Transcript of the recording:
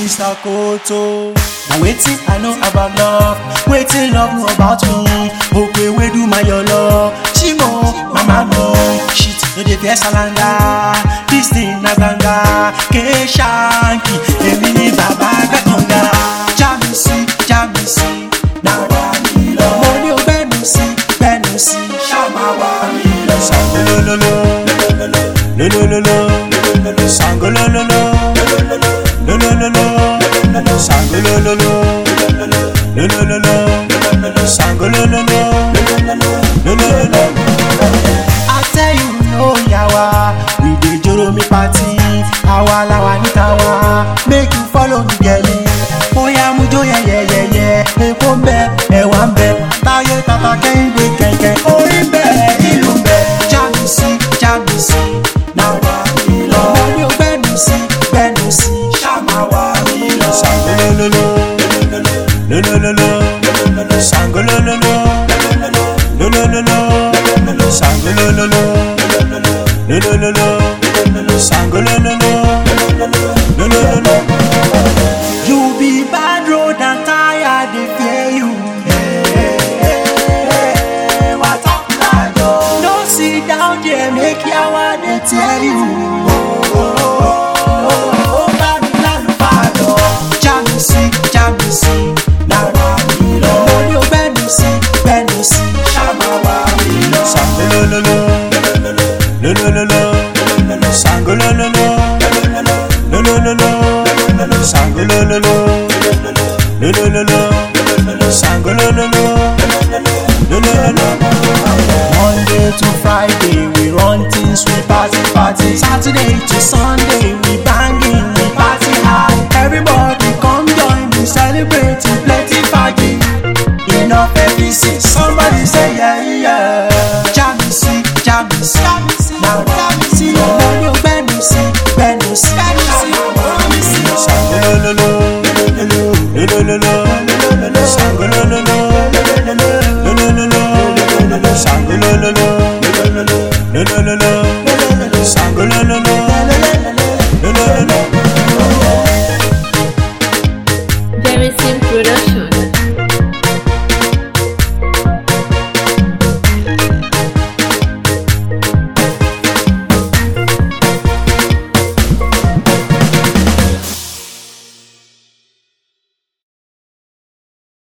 Mr. Kowtow. Now waiting I know about love, waiting love know about me. Okay, we do my yolo. Chimo, mama no. Shit, no dey fear salanga. This thing na ganga. K-Shanky, èmi ni mi sí, já mi sí, na wà mí lọ. Mo ní o gbẹ́nu sí, gbẹ́nu sí, máa wà mí lọ. Sangolololo, lolololo, sangolololo, lolololo, sangolololo, lolololo, sangolololo, lolololo. I tell you no yawa, we dey joro party, làwa ní tàwa, make you follow me gẹ̀lì. Bóyá mú jó yẹ̀yẹ̀yẹ̀yẹ̀, èkó ń bẹ, ẹ̀wà ń bẹ, táyé tata kẹ́hìndé kẹ̀kẹ́, orí ń bẹ, lolololo, sangolololo, lolololo, sangolololo, lolololo, sangolololo, lolololo. You be bad road and tire, they fear you. No sit down there, make yawa, they tell you. Sangolololo, lolololo, sangolololo, lolololo. Monday to Friday, we run things, we party party. Saturday to Sunday, Very simple production.